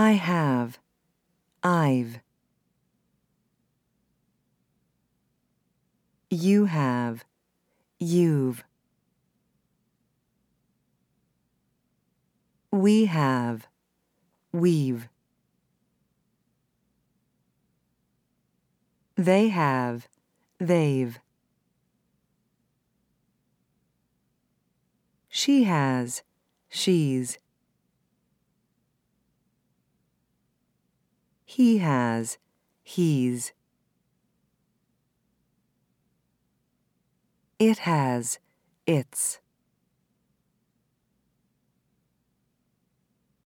I have, I've. You have, you've. We have, we've. They have, they've. She has, she's. He has, he's. It has, it's.